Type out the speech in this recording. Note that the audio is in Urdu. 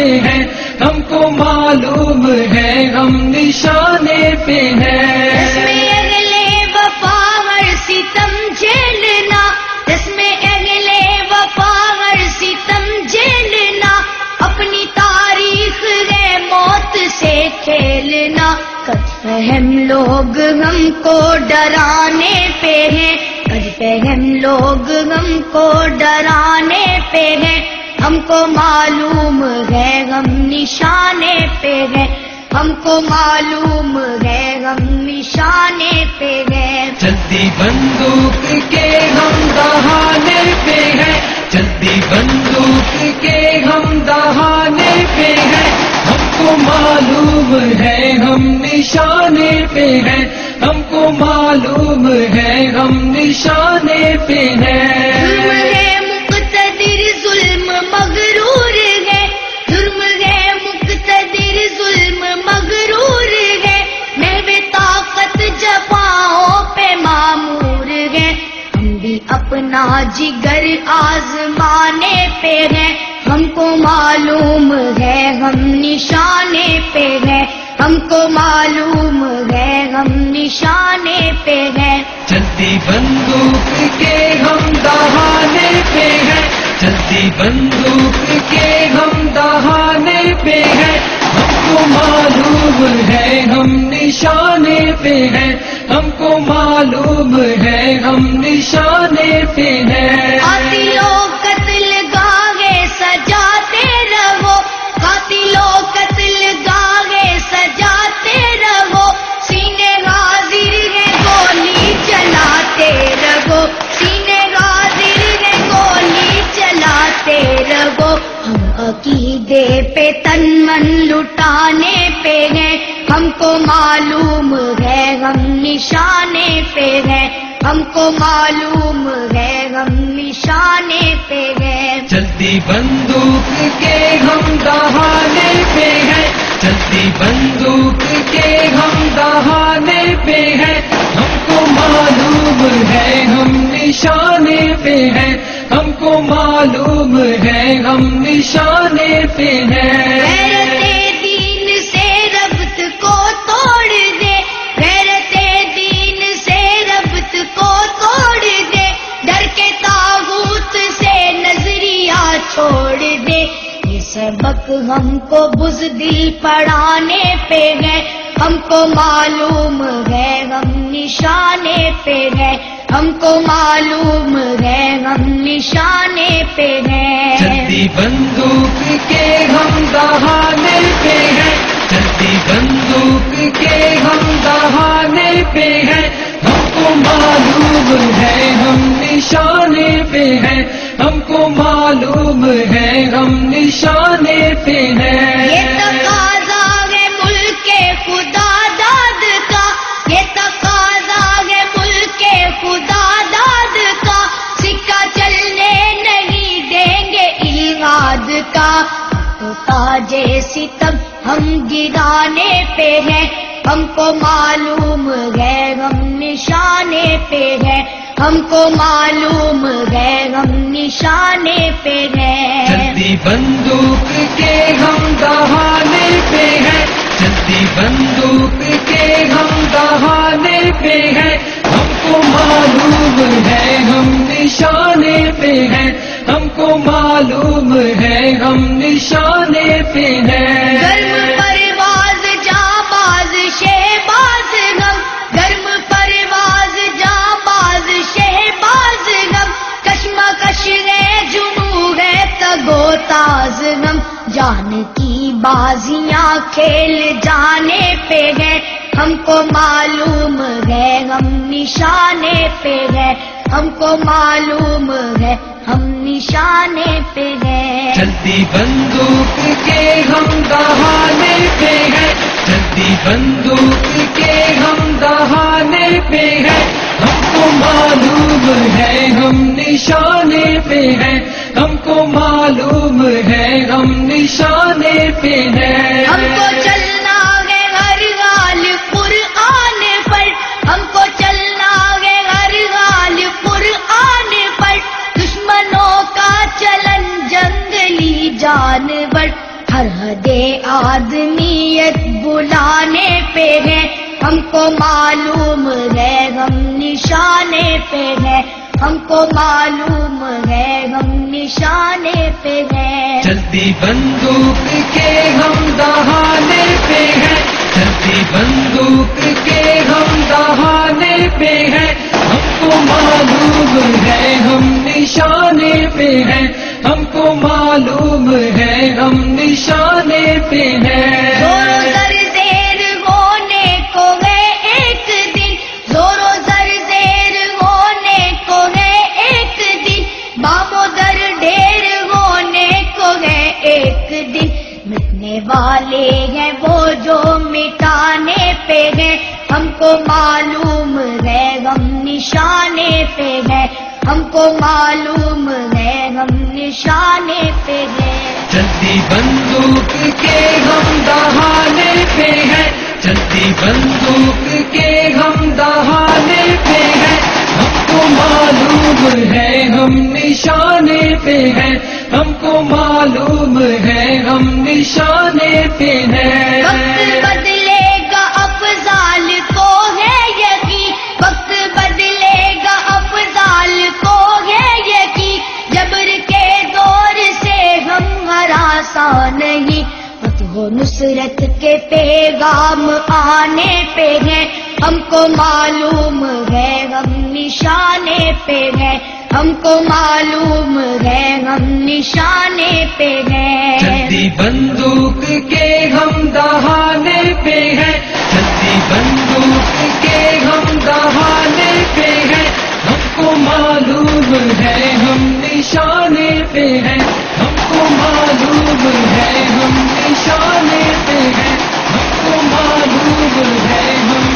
پہ ہیں۔ ہم کو معلوم ہے، ہم نشانے پہ ہیں۔ اگلے وفا ہر ستم جھیلنا۔ اس میں اگلے وفا ہر ستم جھیلنا۔ اپنی تاریخ ہے موت سے کھیلنا۔ کد لوگ ہم کو ڈرانے پہ ہیں۔ کد فہم لوگ ہم کو ڈرانے پہ ہیں۔ ہم کو معلوم ہے ہم نشانے پہ ہیں ہم کو معلوم ہے ہم نشانے پہ ہیں چلتی بندوق کے ہم دہانے پہ ہیں چلتی بندوق کے ہم دہانے پہ ہیں ہم کو معلوم ہے ہم نشانے پہ ہیں ہم کو معلوم ہے ہم نشانے پہ ہیں اپنا جگر آزمانے پہ ہیں ہم کو معلوم ہے، ہم نشانے پہ ہیں ہم کو معلوم ہے، ہم نشانے پہ ہیں چلتی بندوق کے ہم دہانے پہ ہیں چلتی بندوق کے ہم دہانے پہ ہیں ہم کو معلوم ہے، ہم نشانے پہ ہیں معلوم ہے ہم نشانے پہ ہیں۔ عقیدے پہ تن من لٹانے پہ ہیں ہم کو معلوم ہے ہم نشانے پہ ہیں ہم کو معلوم ہے ہم نشانے پہ ہیں چلتی بندوق کے ہم دہانے پہ ہیں چلتی بندوق کے ہم دہانے پہ ہیں ہم کو معلوم ہے ہم نشانے پہ ہیں ہم کو معلوم ہے، ہم نشانے پہ ہیں۔ دین ربط کو توڑ دے۔ دین ربط کو توڑ دے۔ ڈر کے سے چھوڑ دے۔ یہ سبق ہم کو بزدل پڑھانے پہ ہے۔ ہم کو معلوم ہے، ہم نشانے پہ ہے۔ ہم کو معلوم نشانے پہ ہے۔ چلتی بندوق کے ہم دہانے پہ ہیں چلتی بندوق کے ہم دہانے پہ ہیں ہم کو معلوم ہے ہم نشانے پہ ہیں ہم کو معلوم ہے ہم نشانے پہ ہیں تاجے ستم ہم گرانے پہ ہیں۔ ہم کو معلوم ہے ہم نشانے پہ ہیں۔ ہم کو معلوم ہے ہم نشانے پہ ہیں۔ چلتی بندوق کے ہم دہانے پہ ہیں۔ چلتی بندوق کے ہم دہانے پہ ہیں۔ ہم کو معلوم ہے ہم نشانے پہ ہیں۔ ہم کو معلوم ہے ہم بازیاں کھیل جانے پہ ہے۔ ہم کو معلوم ہے، ہم نشانے پہ ہے۔ ہم کو معلوم ہے، ہم نشانے پہ ہے۔ چلتی بندوق کے ہم دہانے پہ ہیں چلتی بندوق کے ہم دہانے پہ ہیں ہم کو معلوم ہے، ہم نشانے پہ ہیں ہم کو معلوم ہے ہم نشانے پہ ہیں ہم کو چلنا گے ہر پور آنے پر۔ ہم کو چلنا گے ہر غال پور آنے پر۔ دشمنوں کا چلن جنگلی جانور۔ ہر دے آدمیت بلانے پہ ہے۔ ہم کو معلوم ہے ہم نشانے پہ ہے۔ ہم کو معلوم ہے ہم نشانے پہ ہے چلتی بندوق کے ہم دہانے پہ ہیں۔ چلتی بندوق کے ہم دہانے پہ ہیں۔ ہم کو معلوم ہے ہم نشانے پہ ہیں۔ ہم کو معلوم ہے ہم نشانے پہ ہیں۔ در ڈھیر ہونے کو ہے ایک دن۔ مٹنے والے ہیں وہ جو مٹانے پہ ہیں۔ ہم کو معلوم ہے ہم نشانے پہ ہے ہم کو معلوم ہے ہم نشانے پہ ہے چلتی بندوق کے ہم دہانے پہ ہیں۔ چلتی بندوق کے ہم دہانے پہ ہیں۔ ہم کو معلوم ہے پہ ہیں، ہم کو معلوم ہے، ہم نشانے پہ ہیں۔ وقت بدلے گا، افضال کو ہے یقین۔ وقت بدلے گا، افضال کو ہے یقین۔ جبر کے دور سے ہم ہراساں نہیں۔ فتح و نصرت کے پیغام آنے پہ ہیں۔ ہم کو معلوم ہے، ہم نشانے پہ ہیں۔ ہم کو معلوم ہے، ہم نشانے پہ ہیں۔ چلتی بندوق کے ہم دہانے پہ ہیں۔ چلتی بندوق کے ہم دہانے پہ ہیں۔ ہم کو معلوم ہے، ہم نشانے پہ ہیں۔ ہم کو معلوم ہے، ہم نشانے پہ ہیں۔ ہم کو معلوم ہے، ہم